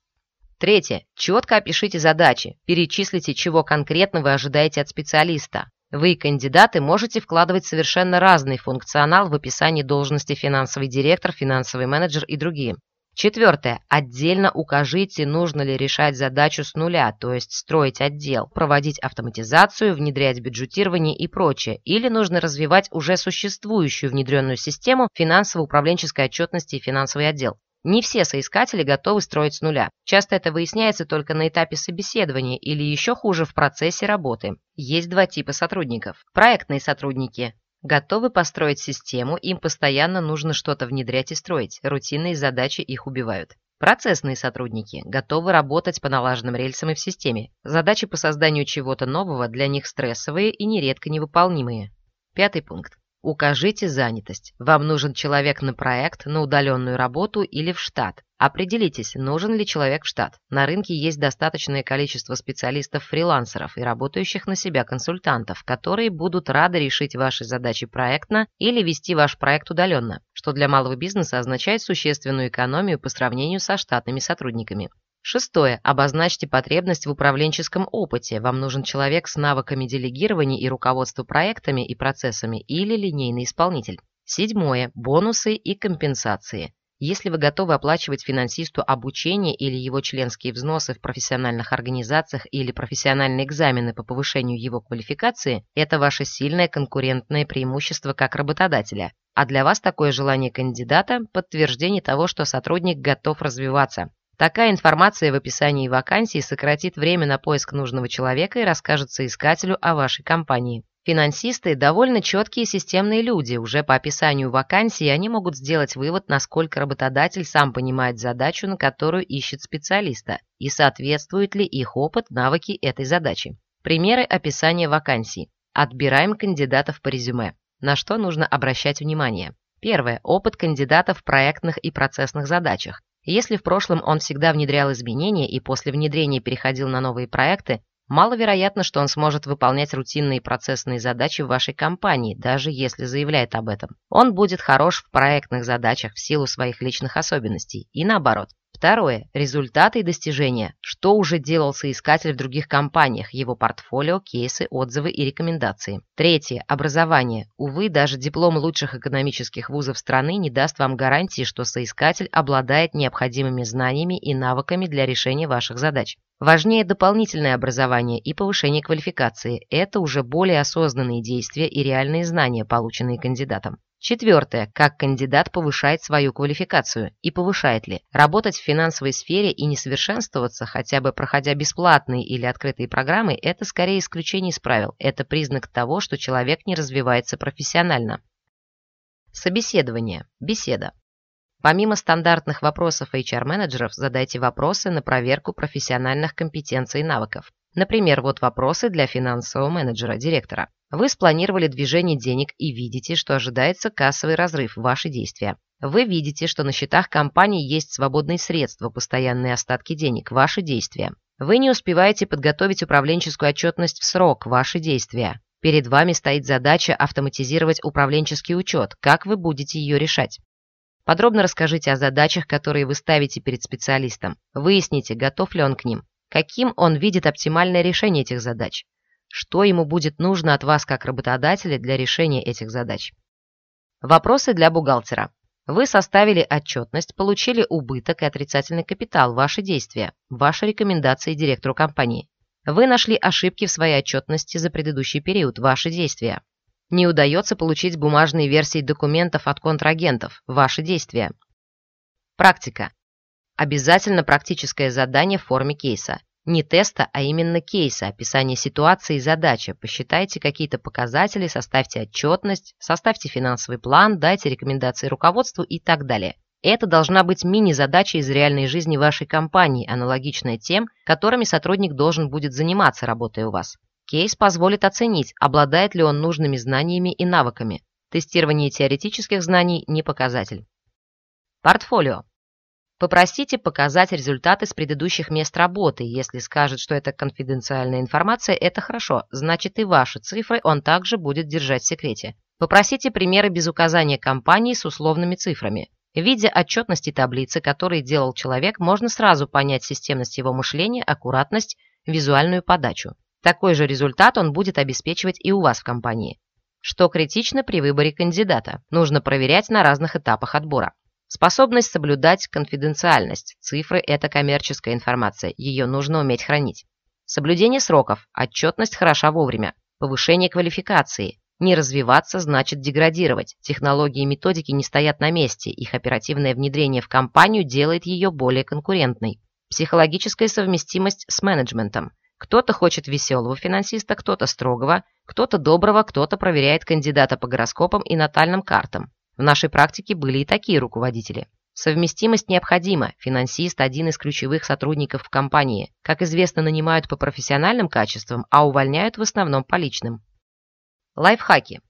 Speaker 1: Третье. Четко опишите задачи, перечислите, чего конкретно вы ожидаете от специалиста. Вы, кандидаты, можете вкладывать совершенно разный функционал в описании должности финансовый директор, финансовый менеджер и другие. Четвертое. Отдельно укажите, нужно ли решать задачу с нуля, то есть строить отдел, проводить автоматизацию, внедрять бюджетирование и прочее, или нужно развивать уже существующую внедренную систему финансово-управленческой отчетности и финансовый отдел. Не все соискатели готовы строить с нуля. Часто это выясняется только на этапе собеседования или еще хуже в процессе работы. Есть два типа сотрудников. Проектные сотрудники Готовы построить систему, им постоянно нужно что-то внедрять и строить, рутинные задачи их убивают. Процессные сотрудники готовы работать по налаженным рельсам и в системе. Задачи по созданию чего-то нового для них стрессовые и нередко невыполнимые. Пятый пункт. Укажите занятость. Вам нужен человек на проект, на удаленную работу или в штат. Определитесь, нужен ли человек в штат. На рынке есть достаточное количество специалистов-фрилансеров и работающих на себя консультантов, которые будут рады решить ваши задачи проектно или вести ваш проект удаленно, что для малого бизнеса означает существенную экономию по сравнению со штатными сотрудниками. Шестое. Обозначьте потребность в управленческом опыте. Вам нужен человек с навыками делегирования и руководства проектами и процессами или линейный исполнитель. Седьмое. Бонусы и компенсации. Если вы готовы оплачивать финансисту обучение или его членские взносы в профессиональных организациях или профессиональные экзамены по повышению его квалификации, это ваше сильное конкурентное преимущество как работодателя. А для вас такое желание кандидата – подтверждение того, что сотрудник готов развиваться. Такая информация в описании вакансии сократит время на поиск нужного человека и расскажет соискателю о вашей компании. Финансисты – довольно четкие системные люди. Уже по описанию вакансии они могут сделать вывод, насколько работодатель сам понимает задачу, на которую ищет специалиста, и соответствует ли их опыт, навыки этой задачи. Примеры описания вакансий. Отбираем кандидатов по резюме. На что нужно обращать внимание? Первое. Опыт кандидата в проектных и процессных задачах. Если в прошлом он всегда внедрял изменения и после внедрения переходил на новые проекты, Маловероятно, что он сможет выполнять рутинные процессные задачи в вашей компании, даже если заявляет об этом. Он будет хорош в проектных задачах в силу своих личных особенностей и наоборот. Второе. Результаты и достижения. Что уже делал соискатель в других компаниях, его портфолио, кейсы, отзывы и рекомендации. Третье. Образование. Увы, даже диплом лучших экономических вузов страны не даст вам гарантии, что соискатель обладает необходимыми знаниями и навыками для решения ваших задач. Важнее дополнительное образование и повышение квалификации. Это уже более осознанные действия и реальные знания, полученные кандидатом. Четвертое. Как кандидат повышает свою квалификацию и повышает ли. Работать в финансовой сфере и не совершенствоваться, хотя бы проходя бесплатные или открытые программы, это скорее исключение из правил. Это признак того, что человек не развивается профессионально. Собеседование. Беседа. Помимо стандартных вопросов HR-менеджеров, задайте вопросы на проверку профессиональных компетенций и навыков. Например, вот вопросы для финансового менеджера, директора. Вы спланировали движение денег и видите, что ожидается кассовый разрыв, ваши действия. Вы видите, что на счетах компании есть свободные средства, постоянные остатки денег, ваши действия. Вы не успеваете подготовить управленческую отчетность в срок, ваши действия. Перед вами стоит задача автоматизировать управленческий учет. Как вы будете ее решать? Подробно расскажите о задачах, которые вы ставите перед специалистом. Выясните, готов ли он к ним. Каким он видит оптимальное решение этих задач. Что ему будет нужно от вас как работодателя для решения этих задач. Вопросы для бухгалтера. Вы составили отчетность, получили убыток и отрицательный капитал, ваши действия, ваши рекомендации директору компании. Вы нашли ошибки в своей отчетности за предыдущий период, ваши действия. Не удается получить бумажные версии документов от контрагентов. Ваши действия. Практика. Обязательно практическое задание в форме кейса. Не теста, а именно кейса, описание ситуации и задачи. Посчитайте какие-то показатели, составьте отчетность, составьте финансовый план, дайте рекомендации руководству и так далее. Это должна быть мини-задача из реальной жизни вашей компании, аналогичная тем, которыми сотрудник должен будет заниматься, работая у вас. Кейс позволит оценить, обладает ли он нужными знаниями и навыками. Тестирование теоретических знаний не показатель. Портфолио. Попросите показать результаты с предыдущих мест работы. Если скажет, что это конфиденциальная информация, это хорошо. Значит и ваши цифры он также будет держать в секрете. Попросите примеры без указания компании с условными цифрами. Видя отчетности таблицы, которые делал человек, можно сразу понять системность его мышления, аккуратность, визуальную подачу. Такой же результат он будет обеспечивать и у вас в компании. Что критично при выборе кандидата, нужно проверять на разных этапах отбора. Способность соблюдать конфиденциальность. Цифры – это коммерческая информация, ее нужно уметь хранить. Соблюдение сроков, отчетность хороша вовремя, повышение квалификации. Не развиваться значит деградировать. Технологии и методики не стоят на месте, их оперативное внедрение в компанию делает ее более конкурентной. Психологическая совместимость с менеджментом. Кто-то хочет веселого финансиста, кто-то строгого, кто-то доброго, кто-то проверяет кандидата по гороскопам и натальным картам. В нашей практике были и такие руководители. Совместимость необходима. Финансист – один из ключевых сотрудников в компании. Как известно, нанимают по профессиональным качествам, а увольняют в основном по личным. Лайфхаки.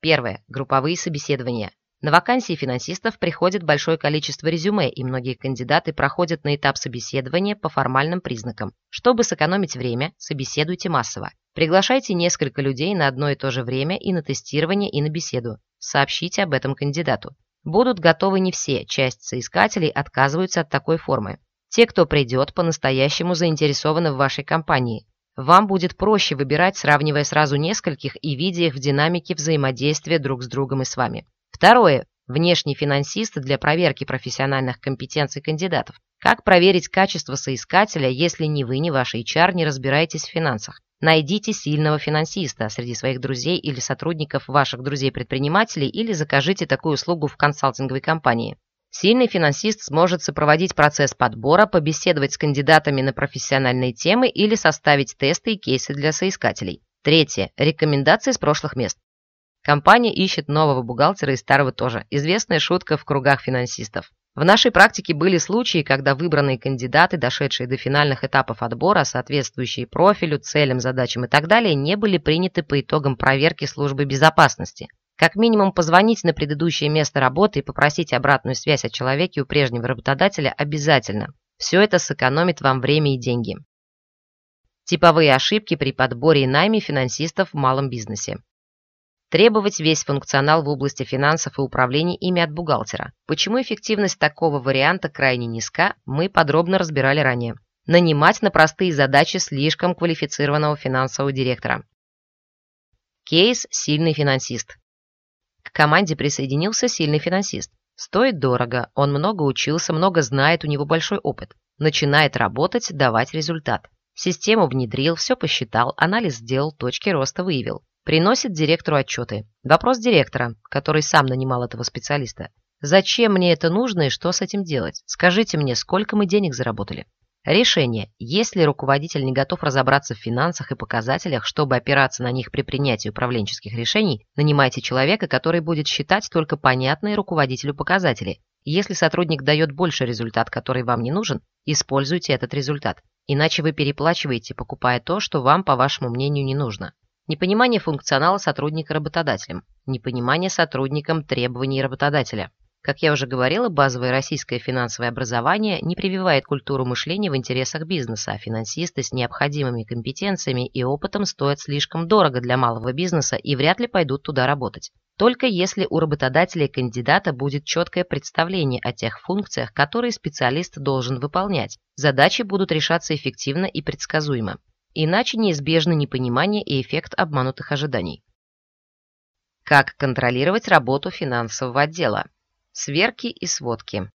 Speaker 1: Первое. Групповые собеседования. На вакансии финансистов приходит большое количество резюме, и многие кандидаты проходят на этап собеседования по формальным признакам. Чтобы сэкономить время, собеседуйте массово. Приглашайте несколько людей на одно и то же время и на тестирование, и на беседу. Сообщите об этом кандидату. Будут готовы не все, часть соискателей отказываются от такой формы. Те, кто придет, по-настоящему заинтересованы в вашей компании. Вам будет проще выбирать, сравнивая сразу нескольких и видя их в динамике взаимодействия друг с другом и с вами. Второе. Внешний финансист для проверки профессиональных компетенций кандидатов. Как проверить качество соискателя, если ни вы, ни ваш HR не разбираетесь в финансах? Найдите сильного финансиста среди своих друзей или сотрудников ваших друзей-предпринимателей или закажите такую услугу в консалтинговой компании. Сильный финансист сможет сопроводить процесс подбора, побеседовать с кандидатами на профессиональные темы или составить тесты и кейсы для соискателей. Третье. Рекомендации с прошлых мест. Компания ищет нового бухгалтера и старого тоже. Известная шутка в кругах финансистов. В нашей практике были случаи, когда выбранные кандидаты, дошедшие до финальных этапов отбора, соответствующие профилю, целям, задачам и так далее, не были приняты по итогам проверки службы безопасности. Как минимум позвонить на предыдущее место работы и попросить обратную связь о человеке у прежнего работодателя обязательно. Все это сэкономит вам время и деньги. Типовые ошибки при подборе и найме финансистов в малом бизнесе. Требовать весь функционал в области финансов и управления ими от бухгалтера. Почему эффективность такого варианта крайне низка, мы подробно разбирали ранее. Нанимать на простые задачи слишком квалифицированного финансового директора. Кейс «Сильный финансист». К команде присоединился сильный финансист. Стоит дорого, он много учился, много знает, у него большой опыт. Начинает работать, давать результат. Систему внедрил, все посчитал, анализ сделал, точки роста выявил. Приносит директору отчеты. Вопрос директора, который сам нанимал этого специалиста. Зачем мне это нужно и что с этим делать? Скажите мне, сколько мы денег заработали? Решение. Если руководитель не готов разобраться в финансах и показателях, чтобы опираться на них при принятии управленческих решений, нанимайте человека, который будет считать только понятные руководителю показатели. Если сотрудник дает больше результат, который вам не нужен, используйте этот результат. Иначе вы переплачиваете, покупая то, что вам, по вашему мнению, не нужно. Непонимание функционала сотрудника работодателем. Непонимание сотрудникам требований работодателя. Как я уже говорила, базовое российское финансовое образование не прививает культуру мышления в интересах бизнеса, а финансисты с необходимыми компетенциями и опытом стоят слишком дорого для малого бизнеса и вряд ли пойдут туда работать. Только если у работодателя и кандидата будет четкое представление о тех функциях, которые специалист должен выполнять, задачи будут решаться эффективно и предсказуемо. Иначе неизбежно непонимание и эффект обманутых ожиданий. Как контролировать работу финансового отдела? Сверки и сводки.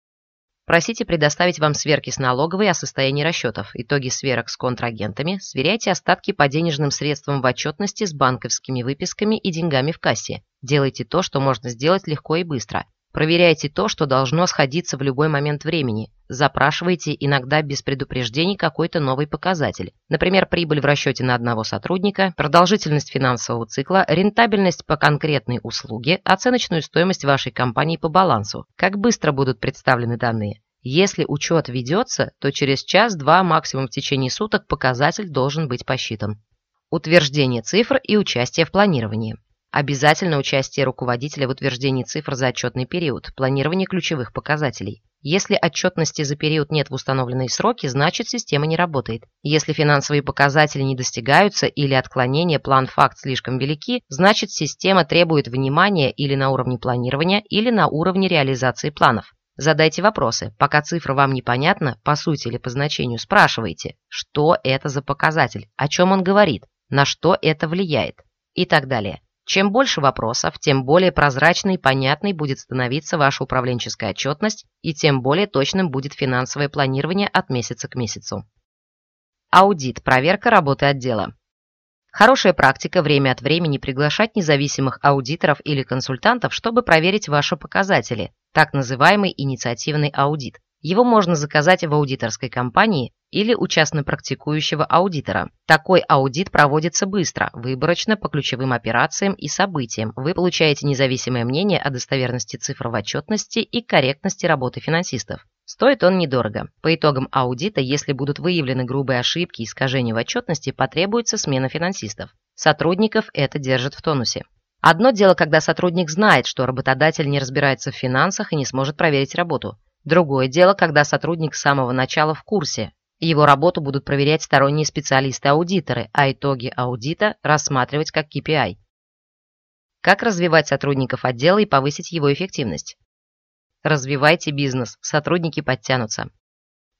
Speaker 1: Просите предоставить вам сверки с налоговой о состоянии расчетов, итоги сверок с контрагентами, сверяйте остатки по денежным средствам в отчетности с банковскими выписками и деньгами в кассе. Делайте то, что можно сделать легко и быстро. Проверяйте то, что должно сходиться в любой момент времени. Запрашивайте иногда без предупреждений какой-то новый показатель. Например, прибыль в расчете на одного сотрудника, продолжительность финансового цикла, рентабельность по конкретной услуге, оценочную стоимость вашей компании по балансу. Как быстро будут представлены данные. Если учет ведется, то через час-два, максимум в течение суток, показатель должен быть посчитан. Утверждение цифр и участие в планировании. Обязательно участие руководителя в утверждении цифр за отчетный период, планирование ключевых показателей. Если отчетности за период нет в установленные сроки, значит система не работает. Если финансовые показатели не достигаются или отклонения план-факт слишком велики, значит система требует внимания или на уровне планирования, или на уровне реализации планов. Задайте вопросы. Пока цифра вам непонятна, по сути или по значению, спрашивайте, что это за показатель, о чем он говорит, на что это влияет и так далее. Чем больше вопросов, тем более прозрачной и понятной будет становиться ваша управленческая отчетность и тем более точным будет финансовое планирование от месяца к месяцу. Аудит – проверка работы отдела. Хорошая практика время от времени приглашать независимых аудиторов или консультантов, чтобы проверить ваши показатели, так называемый инициативный аудит. Его можно заказать в аудиторской компании или у частно практикующего аудитора. Такой аудит проводится быстро, выборочно по ключевым операциям и событиям. Вы получаете независимое мнение о достоверности цифр в отчетности и корректности работы финансистов. Стоит он недорого. По итогам аудита, если будут выявлены грубые ошибки и искажения в отчетности, потребуется смена финансистов. Сотрудников это держит в тонусе. Одно дело, когда сотрудник знает, что работодатель не разбирается в финансах и не сможет проверить работу. Другое дело, когда сотрудник с самого начала в курсе. Его работу будут проверять сторонние специалисты-аудиторы, а итоги аудита рассматривать как KPI. Как развивать сотрудников отдела и повысить его эффективность? Развивайте бизнес, сотрудники подтянутся.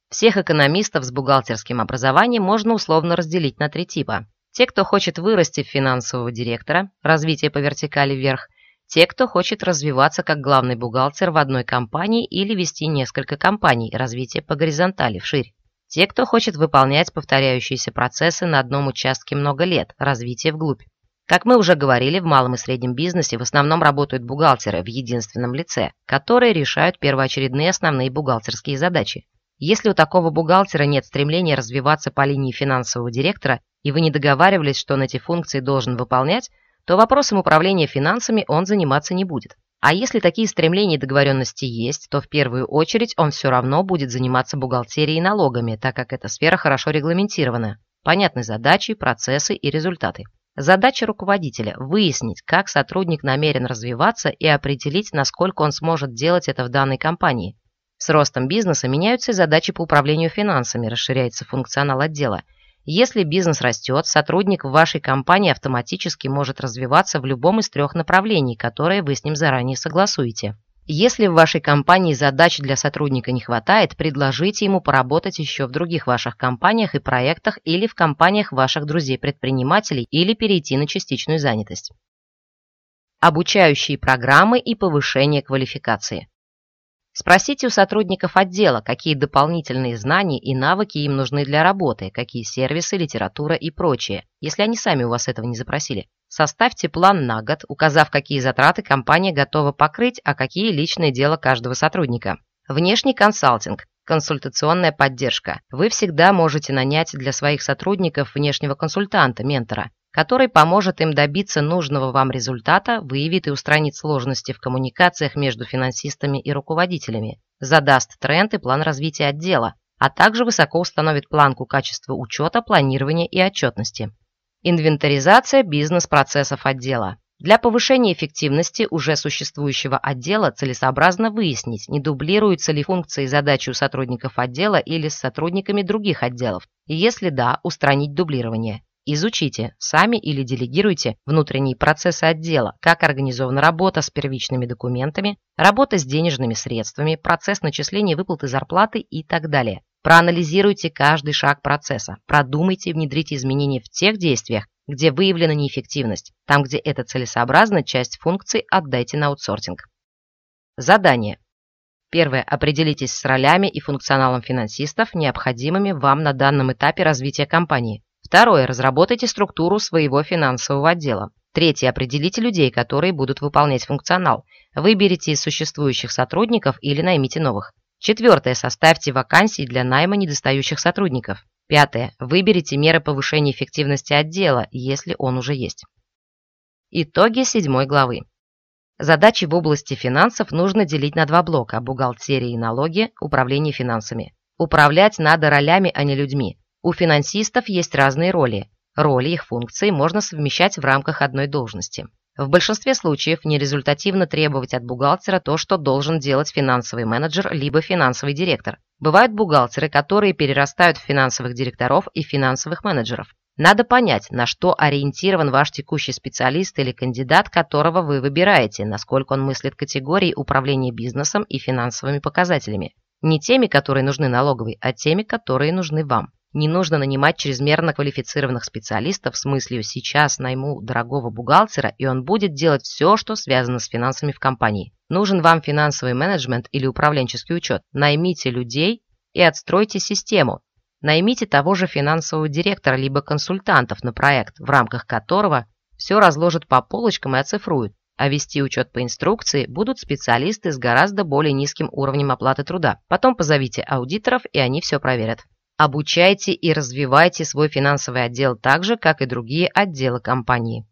Speaker 1: Всех экономистов с бухгалтерским образованием можно условно разделить на три типа. Те, кто хочет вырасти в финансового директора, развитие по вертикали вверх, Те, кто хочет развиваться как главный бухгалтер в одной компании или вести несколько компаний, развитие по горизонтали, вширь. Те, кто хочет выполнять повторяющиеся процессы на одном участке много лет, развитие вглубь. Как мы уже говорили, в малом и среднем бизнесе в основном работают бухгалтеры в единственном лице, которые решают первоочередные основные бухгалтерские задачи. Если у такого бухгалтера нет стремления развиваться по линии финансового директора, и вы не договаривались, что он эти функции должен выполнять, то вопросом управления финансами он заниматься не будет. А если такие стремления и договоренности есть, то в первую очередь он все равно будет заниматься бухгалтерией и налогами, так как эта сфера хорошо регламентирована. Понятны задачи, процессы и результаты. Задача руководителя – выяснить, как сотрудник намерен развиваться и определить, насколько он сможет делать это в данной компании. С ростом бизнеса меняются и задачи по управлению финансами, расширяется функционал отдела – если бизнес растет, сотрудник в вашей компании автоматически может развиваться в любом из трех направлений, которые вы с ним заранее согласуете. Если в вашей компании задач для сотрудника не хватает, предложите ему поработать еще в других ваших компаниях и проектах или в компаниях ваших друзей-предпринимателей или перейти на частичную занятость. Обучающие программы и повышение квалификации. Спросите у сотрудников отдела, какие дополнительные знания и навыки им нужны для работы, какие сервисы, литература и прочее, если они сами у вас этого не запросили. Составьте план на год, указав, какие затраты компания готова покрыть, а какие личное дело каждого сотрудника. Внешний консалтинг, консультационная поддержка. Вы всегда можете нанять для своих сотрудников внешнего консультанта, ментора который поможет им добиться нужного вам результата, выявит и устранит сложности в коммуникациях между финансистами и руководителями, задаст тренд и план развития отдела, а также высоко установит планку качества учета, планирования и отчетности. Инвентаризация бизнес-процессов отдела. Для повышения эффективности уже существующего отдела целесообразно выяснить, не дублируются ли функции и задачи у сотрудников отдела или с сотрудниками других отделов, и если да, устранить дублирование. Изучите, сами или делегируйте внутренние процессы отдела, как организована работа с первичными документами, работа с денежными средствами, процесс начисления выплаты зарплаты и так далее. Проанализируйте каждый шаг процесса, продумайте и внедрите изменения в тех действиях, где выявлена неэффективность. Там, где это целесообразно, часть функций отдайте на аутсортинг. Задание. Первое. Определитесь с ролями и функционалом финансистов, необходимыми вам на данном этапе развития компании. Второе. Разработайте структуру своего финансового отдела. Третье. Определите людей, которые будут выполнять функционал. Выберите из существующих сотрудников или наймите новых. Четвертое. Составьте вакансии для найма недостающих сотрудников. Пятое. Выберите меры повышения эффективности отдела, если он уже есть. Итоги седьмой главы. Задачи в области финансов нужно делить на два блока – бухгалтерия и налоги, управление финансами. Управлять надо ролями, а не людьми. У финансистов есть разные роли. Роли их функции можно совмещать в рамках одной должности. В большинстве случаев нерезультативно требовать от бухгалтера то, что должен делать финансовый менеджер либо финансовый директор. Бывают бухгалтеры, которые перерастают в финансовых директоров и финансовых менеджеров. Надо понять, на что ориентирован ваш текущий специалист или кандидат, которого вы выбираете, насколько он мыслит категории управления бизнесом и финансовыми показателями. Не теми, которые нужны налоговой, а теми, которые нужны вам. Не нужно нанимать чрезмерно квалифицированных специалистов с мыслью «сейчас найму дорогого бухгалтера, и он будет делать все, что связано с финансами в компании». Нужен вам финансовый менеджмент или управленческий учет. Наймите людей и отстройте систему. Наймите того же финансового директора либо консультантов на проект, в рамках которого все разложат по полочкам и оцифруют, а вести учет по инструкции будут специалисты с гораздо более низким уровнем оплаты труда. Потом позовите аудиторов, и они все проверят. Обучайте и развивайте свой финансовый отдел так же, как и другие отделы компании.